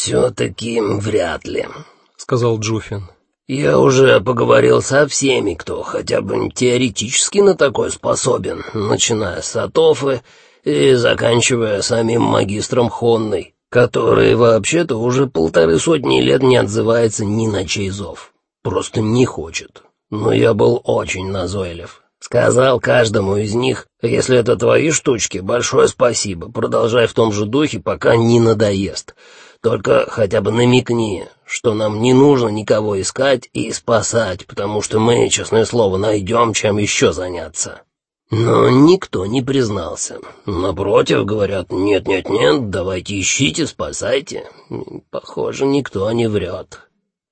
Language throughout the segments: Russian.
все таки вряд ли», — сказал Джуфин. «Я уже поговорил со всеми, кто хотя бы теоретически на такое способен, начиная с Атофы и заканчивая самим магистром Хонной, который вообще-то уже полторы сотни лет не отзывается ни на чей зов. Просто не хочет. Но я был очень назойлив. Сказал каждому из них, если это твои штучки, большое спасибо, продолжай в том же духе, пока не надоест. Только хотя бы намекни, что нам не нужно никого искать и спасать, потому что мы, честное слово, найдем, чем еще заняться. Но никто не признался. Напротив, говорят, нет-нет-нет, давайте ищите, спасайте. Похоже, никто не врет.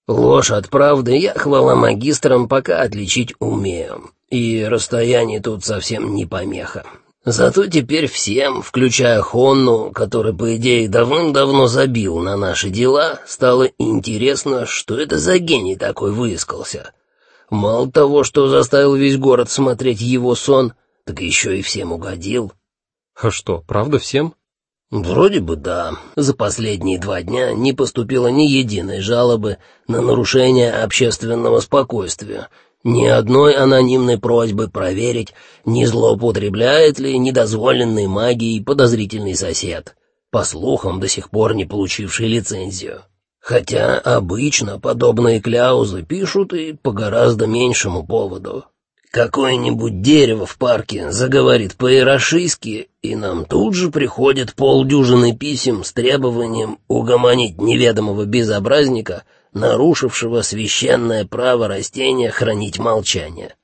Ложь от правды я, хвала магистрам, пока отличить умею. И расстояние тут совсем не помеха. Зато теперь всем, включая Хонну, который, по идее, давным-давно забил на наши дела, стало интересно, что это за гений такой выискался. Мало того, что заставил весь город смотреть его сон, так еще и всем угодил. А что, правда всем? Вроде бы да. За последние два дня не поступило ни единой жалобы на нарушение общественного спокойствия, ни одной анонимной просьбы проверить, не злоупотребляет ли недозволенной магией подозрительный сосед, по слухам до сих пор не получивший лицензию. Хотя обычно подобные кляузы пишут и по гораздо меньшему поводу. Какое-нибудь дерево в парке заговорит по-ирошийски, и нам тут же приходит полдюжины писем с требованием угомонить неведомого безобразника — нарушившего священное право растения хранить молчание.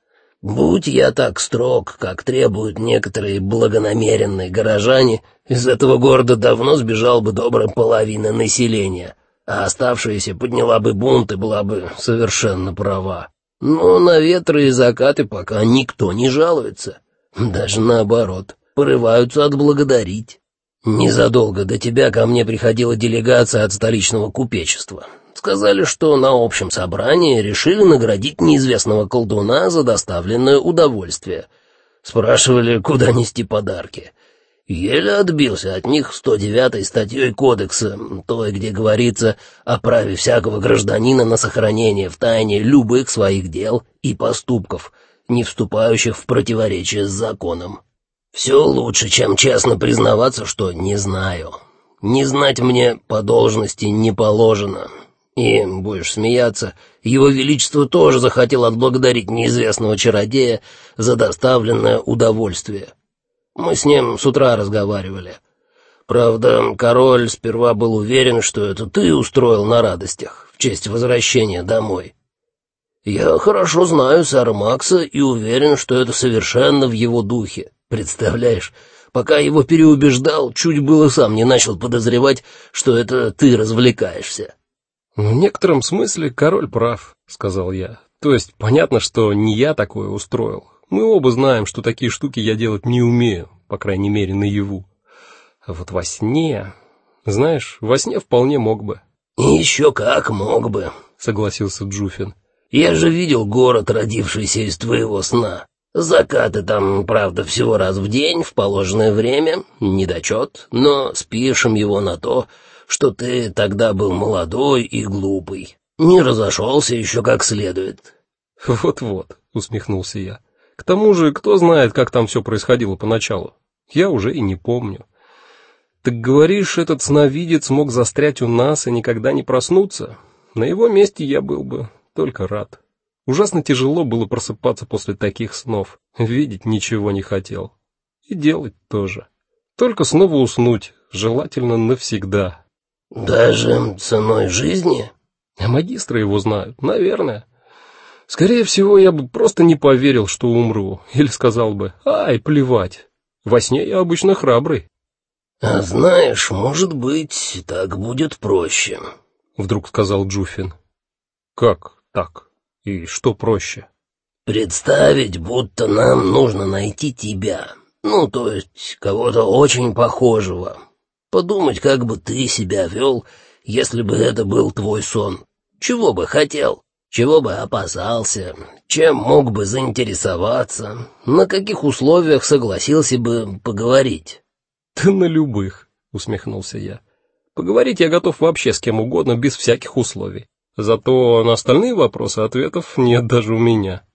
Будь я так строг, как требуют некоторые благонамеренные горожане, из этого города давно сбежал бы добрая половина населения, а оставшаяся подняла бы бунт и была бы совершенно права. Но на ветры и закаты пока никто не жалуется, даже наоборот, порываются отблагодарить. Незадолго до тебя ко мне приходила делегация от столичного купечества сказали, что на общем собрании решили наградить неизвестного колдуна за доставленное удовольствие. Спрашивали, куда нести подарки. Еле отбился от них 109-й статьей кодекса, той, где говорится о праве всякого гражданина на сохранение в тайне любых своих дел и поступков, не вступающих в противоречие с законом. Все лучше, чем честно признаваться, что не знаю. Не знать мне по должности не положено, и, будешь смеяться, его величество тоже захотел отблагодарить неизвестного чародея за доставленное удовольствие. Мы с ним с утра разговаривали. Правда, король сперва был уверен, что это ты устроил на радостях в честь возвращения домой. Я хорошо знаю сэра Макса и уверен, что это совершенно в его духе. Представляешь, пока его переубеждал, чуть было сам не начал подозревать, что это ты развлекаешься. В некотором смысле король прав, сказал я. То есть понятно, что не я такое устроил. Мы оба знаем, что такие штуки я делать не умею, по крайней мере, наяву. А вот во сне, знаешь, во сне вполне мог бы. Еще как мог бы, согласился Джуфин. Я же видел город, родившийся из твоего сна. Закаты там, правда, всего раз в день в положенное время, недочет, но спишем его на то, что ты тогда был молодой и глупый, не разошелся еще как следует. Вот-вот, усмехнулся я. К тому же, кто знает, как там все происходило поначалу? Я уже и не помню. Так говоришь, этот сновидец мог застрять у нас и никогда не проснуться? На его месте я был бы только рад. Ужасно тяжело было просыпаться после таких снов. Видеть ничего не хотел. И делать тоже. Только снова уснуть, желательно навсегда. Даже ценой жизни? А магистры его знают, наверное. Скорее всего, я бы просто не поверил, что умру, или сказал бы: "Ай, плевать. Во сне я обычно храбрый". А знаешь, может быть, так будет проще, вдруг сказал Джуфин. Как так? И что проще? Представить, будто нам нужно найти тебя. Ну, то есть кого-то очень похожего, Подумать, как бы ты себя вел, если бы это был твой сон. Чего бы хотел, чего бы опасался, чем мог бы заинтересоваться, на каких условиях согласился бы поговорить. — Да на любых, — усмехнулся я. — Поговорить я готов вообще с кем угодно без всяких условий. Зато на остальные вопросы ответов нет даже у меня.